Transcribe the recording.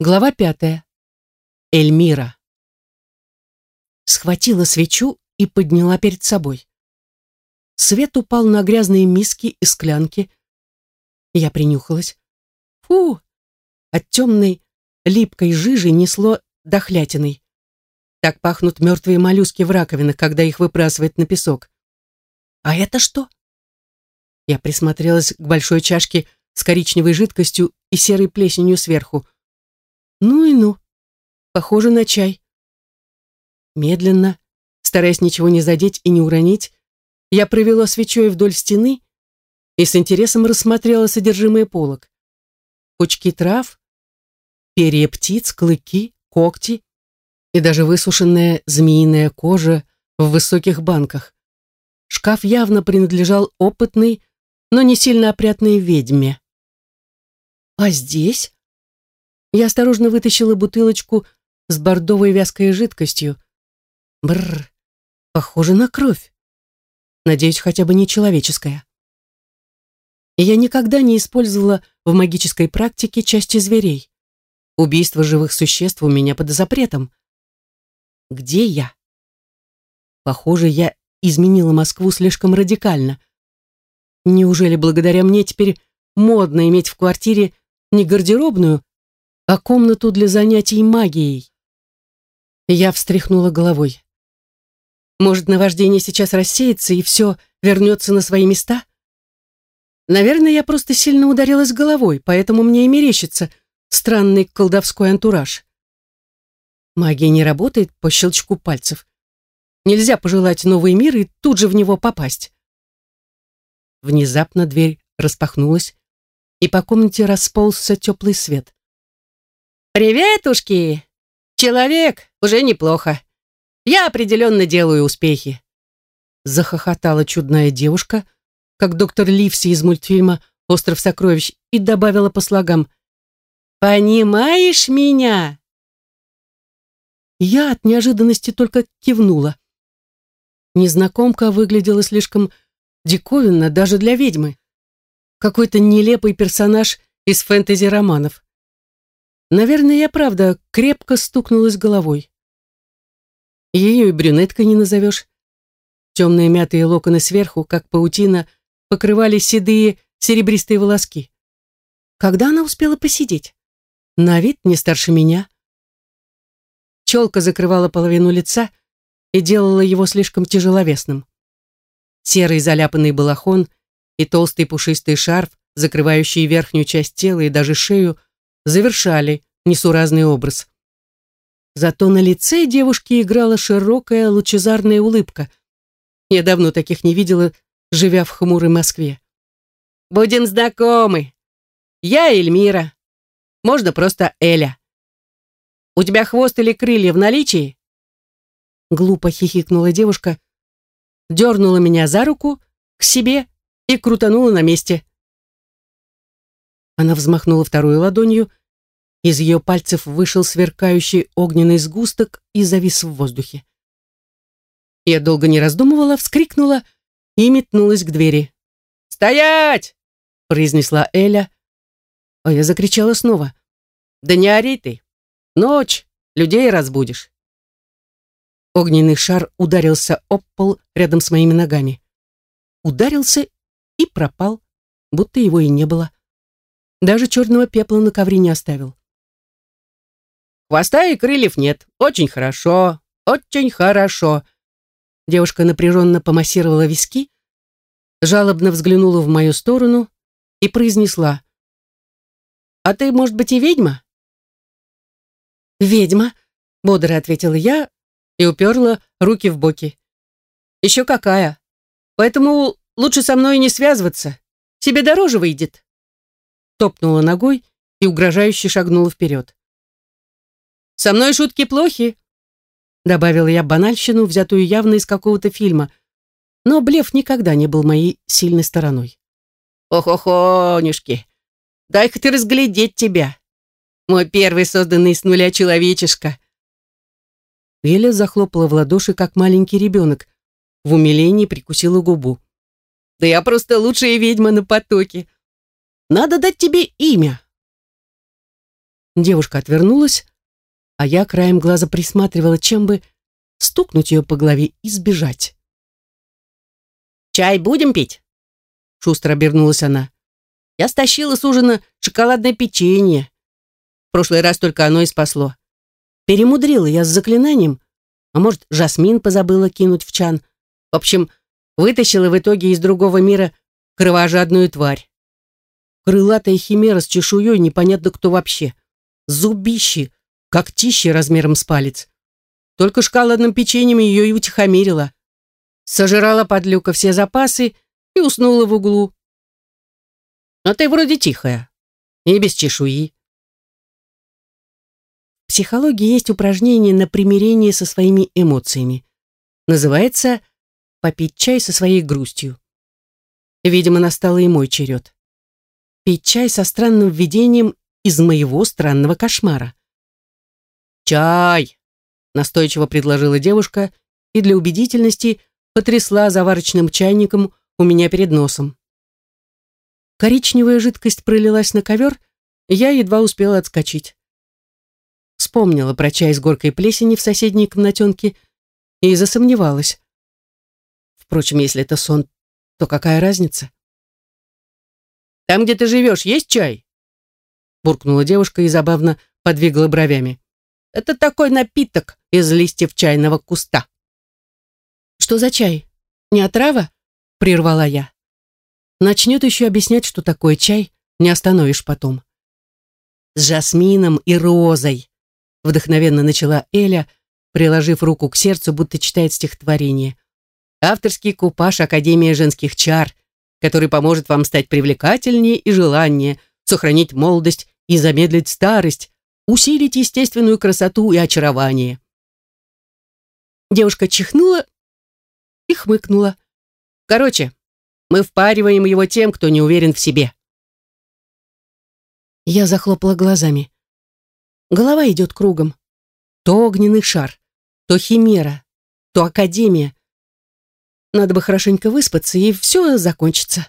Глава пятая. Эльмира. Схватила свечу и подняла перед собой. Свет упал на грязные миски и склянки. Я принюхалась. Фу! От темной, липкой жижи несло дохлятиной. Так пахнут мертвые моллюски в раковинах, когда их выбрасывают на песок. А это что? Я присмотрелась к большой чашке с коричневой жидкостью и серой плесенью сверху. Ну и ну. Похоже на чай. Медленно, стараясь ничего не задеть и не уронить, я провела свечой вдоль стены и с интересом рассмотрела содержимое полок. Пучки трав, перья птиц, клыки, когти и даже высушенная змеиная кожа в высоких банках. Шкаф явно принадлежал опытной, но не сильно опрятной ведьме. А здесь? Я осторожно вытащила бутылочку с бордовой вязкой жидкостью. Бррр, похоже на кровь. Надеюсь, хотя бы не человеческая. Я никогда не использовала в магической практике части зверей. Убийство живых существ у меня под запретом. Где я? Похоже, я изменила Москву слишком радикально. Неужели благодаря мне теперь модно иметь в квартире не гардеробную, а комнату для занятий магией. Я встряхнула головой. Может, наваждение сейчас рассеется и все вернется на свои места? Наверное, я просто сильно ударилась головой, поэтому мне и мерещится странный колдовской антураж. Магия не работает по щелчку пальцев. Нельзя пожелать новый мир и тут же в него попасть. Внезапно дверь распахнулась, и по комнате расползся теплый свет. «Приветушки! Человек, уже неплохо. Я определенно делаю успехи!» Захохотала чудная девушка, как доктор Ливси из мультфильма «Остров сокровищ» и добавила по слогам «Понимаешь меня?» Я от неожиданности только кивнула. Незнакомка выглядела слишком диковинно даже для ведьмы. Какой-то нелепый персонаж из фэнтези-романов. Наверное, я правда крепко стукнулась головой. Ее и брюнеткой не назовешь. Темные мятые локоны сверху, как паутина, покрывали седые серебристые волоски. Когда она успела посидеть? На вид не старше меня. Челка закрывала половину лица и делала его слишком тяжеловесным. Серый заляпанный балахон и толстый пушистый шарф, закрывающий верхнюю часть тела и даже шею, завершали несуразный образ. Зато на лице девушки играла широкая лучезарная улыбка. Я давно таких не видела, живя в хмурой Москве. «Будем знакомы. Я Эльмира. Можно просто Эля. У тебя хвост или крылья в наличии?» Глупо хихикнула девушка, дернула меня за руку к себе и крутанула на месте. Она взмахнула второй ладонью, из ее пальцев вышел сверкающий огненный сгусток и завис в воздухе. Я долго не раздумывала, вскрикнула и метнулась к двери. «Стоять!» — произнесла Эля, а я закричала снова. «Да не ори ты! Ночь! Людей разбудишь!» Огненный шар ударился об пол рядом с моими ногами. Ударился и пропал, будто его и не было. Даже черного пепла на ковре не оставил. «Хвоста и крыльев нет. Очень хорошо, очень хорошо». Девушка напряженно помассировала виски, жалобно взглянула в мою сторону и произнесла. «А ты, может быть, и ведьма?» «Ведьма», — бодро ответила я и уперла руки в боки. «Еще какая. Поэтому лучше со мной не связываться. Тебе дороже выйдет» топнула ногой и угрожающе шагнула вперед. «Со мной шутки плохи», — добавила я банальщину, взятую явно из какого-то фильма, но блеф никогда не был моей сильной стороной. «Ох-охонюшки, дай-ка ты разглядеть тебя, мой первый созданный с нуля человечишка». Веля захлопала в ладоши, как маленький ребенок, в умилении прикусила губу. «Да я просто лучшая ведьма на потоке. Надо дать тебе имя. Девушка отвернулась, а я краем глаза присматривала, чем бы стукнуть ее по голове и сбежать. «Чай будем пить?» Шустро обернулась она. «Я стащила с ужина шоколадное печенье. В прошлый раз только оно и спасло. Перемудрила я с заклинанием, а может, Жасмин позабыла кинуть в чан. В общем, вытащила в итоге из другого мира кровожадную тварь. Крылатая химера с чешуей, непонятно кто вообще. Зубищи, когтищи размером с палец. Только шоколадным печеньем ее и утихомирила. Сожрала подлюка все запасы и уснула в углу. А ты вроде тихая. И без чешуи. В психологии есть упражнение на примирение со своими эмоциями. Называется «попить чай со своей грустью». Видимо, настал и мой черед. Пить чай со странным видением из моего странного кошмара. «Чай!» — настойчиво предложила девушка и для убедительности потрясла заварочным чайником у меня перед носом. Коричневая жидкость пролилась на ковер, и я едва успела отскочить. Вспомнила про чай с горкой плесени в соседней комнатенке и засомневалась. Впрочем, если это сон, то какая разница? «Там, где ты живешь, есть чай?» буркнула девушка и забавно подвигала бровями. «Это такой напиток из листьев чайного куста». «Что за чай? Не отрава?» — прервала я. Начнет еще объяснять, что такое чай, не остановишь потом. «С жасмином и розой», — вдохновенно начала Эля, приложив руку к сердцу, будто читает стихотворение. «Авторский купаж Академии женских чар, который поможет вам стать привлекательнее и желаннее, сохранить молодость и замедлить старость, усилить естественную красоту и очарование». Девушка чихнула и хмыкнула. Короче, мы впариваем его тем, кто не уверен в себе. Я захлопала глазами. Голова идет кругом. То огненный шар, то химера, то академия. Надо бы хорошенько выспаться, и все закончится.